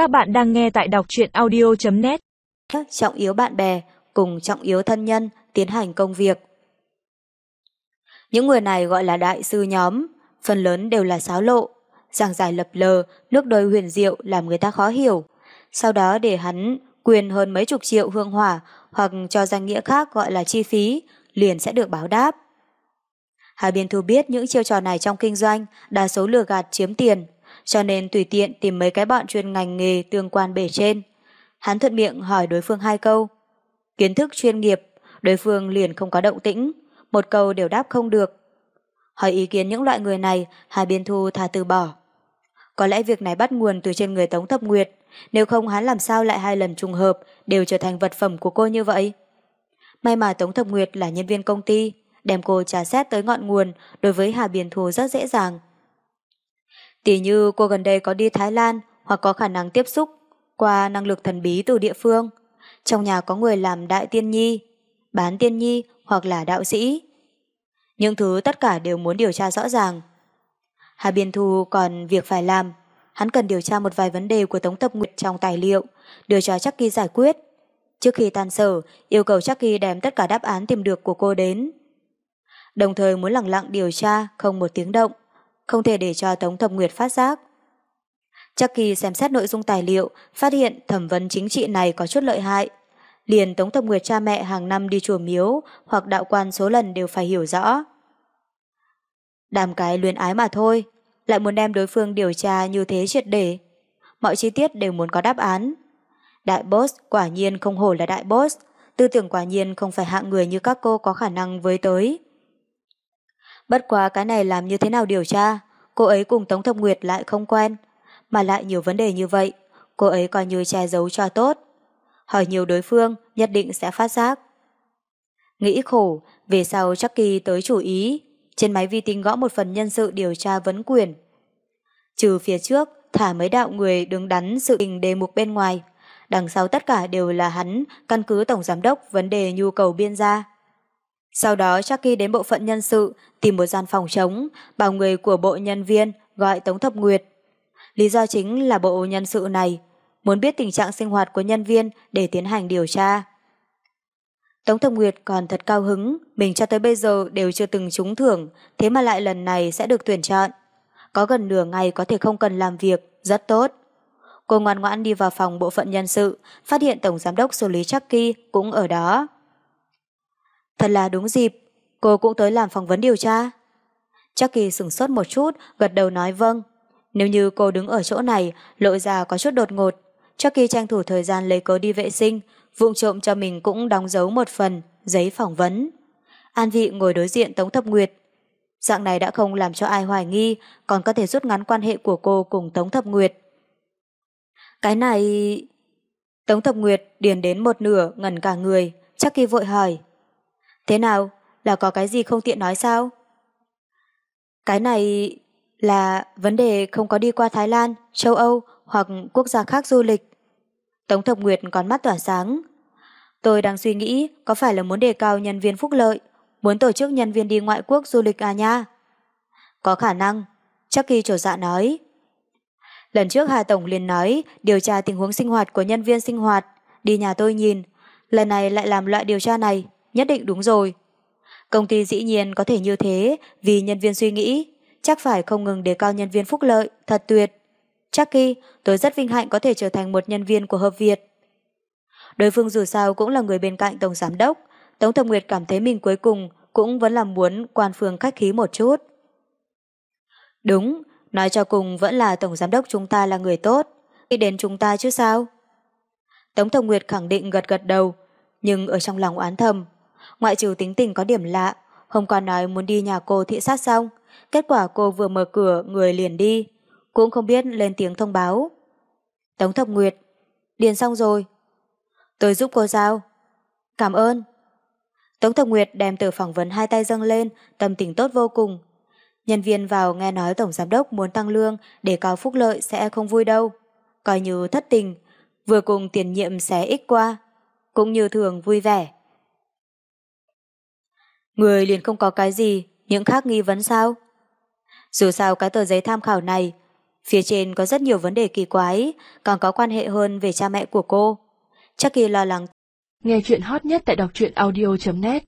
Các bạn đang nghe tại đọc truyện audio.net Trọng yếu bạn bè cùng trọng yếu thân nhân tiến hành công việc. Những người này gọi là đại sư nhóm, phần lớn đều là sáo lộ, giảng giải lập lờ, nước đôi huyền diệu làm người ta khó hiểu. Sau đó để hắn quyền hơn mấy chục triệu hương hỏa hoặc cho danh nghĩa khác gọi là chi phí, liền sẽ được báo đáp. hai Biên Thu biết những chiêu trò này trong kinh doanh đa số lừa gạt chiếm tiền, cho nên tùy tiện tìm mấy cái bọn chuyên ngành nghề tương quan bể trên. Hắn thuận miệng hỏi đối phương hai câu. Kiến thức chuyên nghiệp, đối phương liền không có động tĩnh, một câu đều đáp không được. Hỏi ý kiến những loại người này, Hà Biên Thu thà từ bỏ. Có lẽ việc này bắt nguồn từ trên người Tống Thập Nguyệt, nếu không hắn làm sao lại hai lần trùng hợp đều trở thành vật phẩm của cô như vậy. May mà Tống Thập Nguyệt là nhân viên công ty, đem cô trả xét tới ngọn nguồn đối với Hà Biên Thu rất dễ dàng. Tỷ như cô gần đây có đi Thái Lan hoặc có khả năng tiếp xúc qua năng lực thần bí từ địa phương. Trong nhà có người làm đại tiên nhi, bán tiên nhi hoặc là đạo sĩ. Những thứ tất cả đều muốn điều tra rõ ràng. Hà Biên Thu còn việc phải làm. Hắn cần điều tra một vài vấn đề của Tống Tập Nguyệt trong tài liệu, đưa cho Chucky giải quyết. Trước khi tan sở, yêu cầu Chucky đem tất cả đáp án tìm được của cô đến. Đồng thời muốn lặng lặng điều tra, không một tiếng động không thể để cho Tống Thập Nguyệt phát giác. Chắc kỳ xem xét nội dung tài liệu, phát hiện thẩm vấn chính trị này có chút lợi hại. Liền Tống Thập Nguyệt cha mẹ hàng năm đi chùa miếu hoặc đạo quan số lần đều phải hiểu rõ. Đàm cái luyến ái mà thôi, lại muốn đem đối phương điều tra như thế triệt để. Mọi chi tiết đều muốn có đáp án. Đại boss quả nhiên không hổ là đại boss, tư tưởng quả nhiên không phải hạng người như các cô có khả năng với tới. Bất quá cái này làm như thế nào điều tra, cô ấy cùng Tống Thập Nguyệt lại không quen, mà lại nhiều vấn đề như vậy, cô ấy coi như che giấu cho tốt. Hỏi nhiều đối phương nhất định sẽ phát giác. Nghĩ khổ, về sau chắc kỳ tới chủ ý, trên máy vi tính gõ một phần nhân sự điều tra vấn quyền. Trừ phía trước, thả mấy đạo người đứng đắn sự tình đề mục bên ngoài, đằng sau tất cả đều là hắn căn cứ tổng giám đốc vấn đề nhu cầu biên gia. Sau đó Jackie đến bộ phận nhân sự tìm một gian phòng trống, bảo người của bộ nhân viên gọi Tống Thập Nguyệt. Lý do chính là bộ nhân sự này muốn biết tình trạng sinh hoạt của nhân viên để tiến hành điều tra. Tống Thập Nguyệt còn thật cao hứng, mình cho tới bây giờ đều chưa từng trúng thưởng, thế mà lại lần này sẽ được tuyển chọn. Có gần nửa ngày có thể không cần làm việc, rất tốt. Cô ngoan ngoãn đi vào phòng bộ phận nhân sự, phát hiện Tổng Giám đốc xử lý Chucky cũng ở đó. Thật là đúng dịp, cô cũng tới làm phỏng vấn điều tra. Chắc kỳ sửng sốt một chút, gật đầu nói vâng. Nếu như cô đứng ở chỗ này, lộ ra có chút đột ngột. Chắc kỳ tranh thủ thời gian lấy cớ đi vệ sinh, vụng trộm cho mình cũng đóng dấu một phần, giấy phỏng vấn. An vị ngồi đối diện Tống Thập Nguyệt. Dạng này đã không làm cho ai hoài nghi, còn có thể rút ngắn quan hệ của cô cùng Tống Thập Nguyệt. Cái này... Tống Thập Nguyệt điền đến một nửa ngẩn cả người, chắc kỳ vội hỏi. Thế nào? Là có cái gì không tiện nói sao? Cái này là vấn đề không có đi qua Thái Lan, châu Âu hoặc quốc gia khác du lịch. Tống Thập Nguyệt còn mắt tỏa sáng. Tôi đang suy nghĩ có phải là muốn đề cao nhân viên phúc lợi, muốn tổ chức nhân viên đi ngoại quốc du lịch à nha? Có khả năng, chắc kỳ trổ dạ nói. Lần trước Hà Tổng liền nói điều tra tình huống sinh hoạt của nhân viên sinh hoạt, đi nhà tôi nhìn, lần này lại làm loại điều tra này, nhất định đúng rồi. Công ty dĩ nhiên có thể như thế vì nhân viên suy nghĩ, chắc phải không ngừng đề cao nhân viên phúc lợi, thật tuyệt. Chucky, tôi rất vinh hạnh có thể trở thành một nhân viên của Hợp Việt. Đối phương dù sao cũng là người bên cạnh Tổng Giám Đốc, Tống Thập Nguyệt cảm thấy mình cuối cùng cũng vẫn là muốn quan phương khách khí một chút. Đúng, nói cho cùng vẫn là Tổng Giám Đốc chúng ta là người tốt, nghĩ đến chúng ta chứ sao? Tống Thập Nguyệt khẳng định gật gật đầu, nhưng ở trong lòng oán thầm, Ngoại trừ tính tình có điểm lạ, hôm qua nói muốn đi nhà cô thị sát xong, kết quả cô vừa mở cửa người liền đi, cũng không biết lên tiếng thông báo. Tống Thập Nguyệt, điền xong rồi. Tôi giúp cô giao. Cảm ơn. Tống Thập Nguyệt đem từ phỏng vấn hai tay dâng lên, tâm tình tốt vô cùng. Nhân viên vào nghe nói Tổng Giám đốc muốn tăng lương để cao phúc lợi sẽ không vui đâu. Coi như thất tình, vừa cùng tiền nhiệm xé ích qua, cũng như thường vui vẻ. Người liền không có cái gì, những khác nghi vấn sao? Dù sao cái tờ giấy tham khảo này, Phía trên có rất nhiều vấn đề kỳ quái, còn có quan hệ hơn về cha mẹ của cô. Chắc kỳ lo lắng. Nghe chuyện hot nhất tại đọc truyện audio.net